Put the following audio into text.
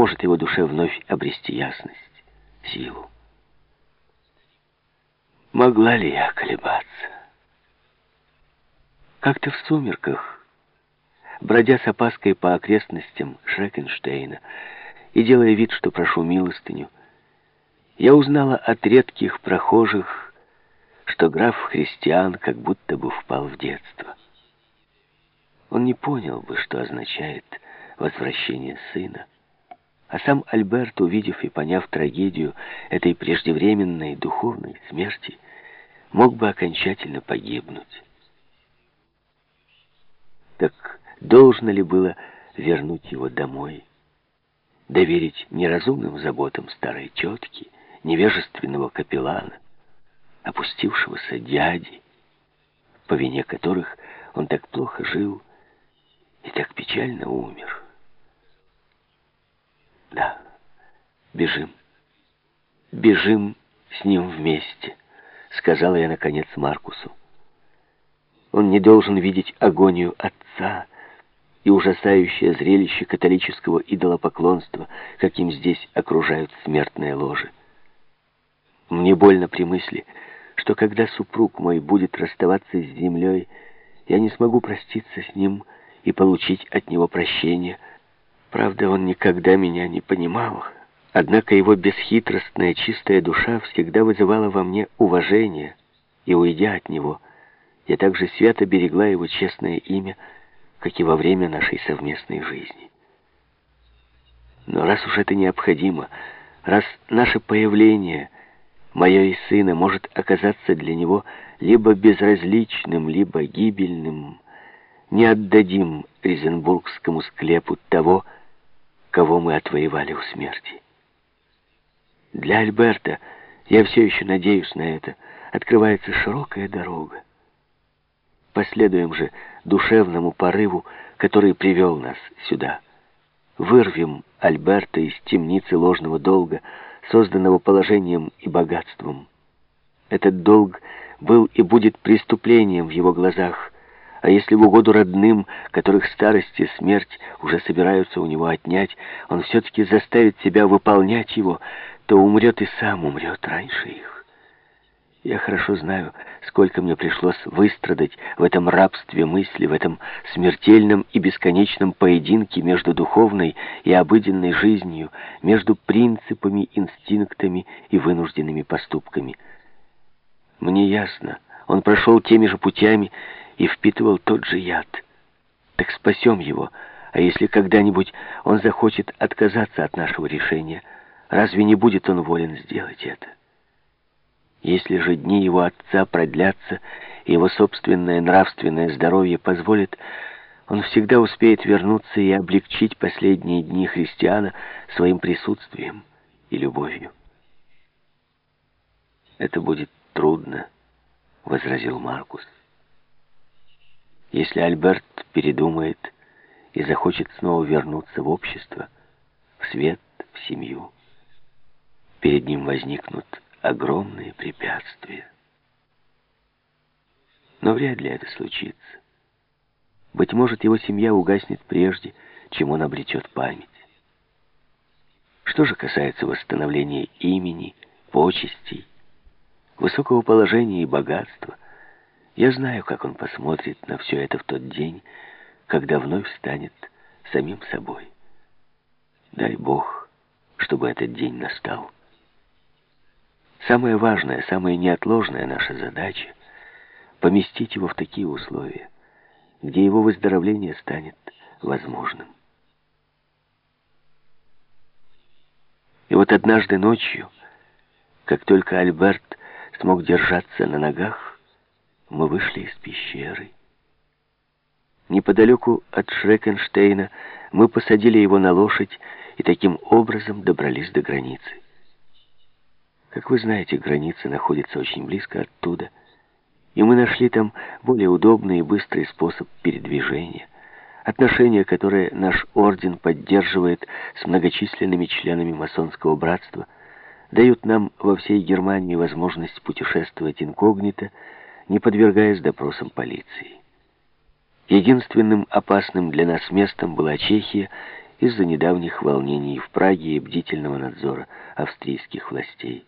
поможет его душе вновь обрести ясность, силу. Могла ли я колебаться? Как-то в сумерках, бродя с опаской по окрестностям Шрекенштейна и делая вид, что прошу милостыню, я узнала от редких прохожих, что граф Христиан как будто бы впал в детство. Он не понял бы, что означает возвращение сына. А сам Альберт, увидев и поняв трагедию этой преждевременной духовной смерти, мог бы окончательно погибнуть. Так должно ли было вернуть его домой, доверить неразумным заботам старой тетки, невежественного капеллана, опустившегося дяди, по вине которых он так плохо жил и так печально умер? Да, бежим. Бежим с ним вместе, сказала я наконец Маркусу. Он не должен видеть агонию отца и ужасающее зрелище католического идолопоклонства, каким здесь окружают смертное ложе. Мне больно при мысли, что когда супруг мой будет расставаться с землей, я не смогу проститься с ним и получить от него прощение, Правда, он никогда меня не понимал. Однако его бесхитростная чистая душа всегда вызывала во мне уважение, и, уйдя от него, я также свято берегла его честное имя, как и во время нашей совместной жизни. Но раз уж это необходимо, раз наше появление, мое и сына, может оказаться для него либо безразличным, либо гибельным, не отдадим Ризенбургскому склепу того, кого мы отвоевали у смерти. Для Альберта, я все еще надеюсь на это, открывается широкая дорога. Последуем же душевному порыву, который привел нас сюда. Вырвем Альберта из темницы ложного долга, созданного положением и богатством. Этот долг был и будет преступлением в его глазах, а если в угоду родным, которых старость и смерть уже собираются у него отнять, он все-таки заставит себя выполнять его, то умрет и сам умрет раньше их. Я хорошо знаю, сколько мне пришлось выстрадать в этом рабстве мысли, в этом смертельном и бесконечном поединке между духовной и обыденной жизнью, между принципами, инстинктами и вынужденными поступками. Мне ясно, он прошел теми же путями, и впитывал тот же яд. Так спасем его, а если когда-нибудь он захочет отказаться от нашего решения, разве не будет он волен сделать это? Если же дни его отца продлятся, и его собственное нравственное здоровье позволит, он всегда успеет вернуться и облегчить последние дни христиана своим присутствием и любовью. «Это будет трудно», — возразил Маркус. Если Альберт передумает и захочет снова вернуться в общество, в свет, в семью, перед ним возникнут огромные препятствия. Но вряд ли это случится. Быть может, его семья угаснет прежде, чем он обретет память. Что же касается восстановления имени, почестей, высокого положения и богатства, я знаю, как он посмотрит на все это в тот день, когда вновь станет самим собой. Дай Бог, чтобы этот день настал. Самая важная, самая неотложная наша задача — поместить его в такие условия, где его выздоровление станет возможным. И вот однажды ночью, как только Альберт смог держаться на ногах, мы вышли из пещеры. Неподалеку от Шрекенштейна мы посадили его на лошадь и таким образом добрались до границы. Как вы знаете, граница находится очень близко оттуда, и мы нашли там более удобный и быстрый способ передвижения, отношения, которые наш орден поддерживает с многочисленными членами масонского братства, дают нам во всей Германии возможность путешествовать инкогнито, не подвергаясь допросам полиции. Единственным опасным для нас местом была Чехия из-за недавних волнений в Праге и бдительного надзора австрийских властей.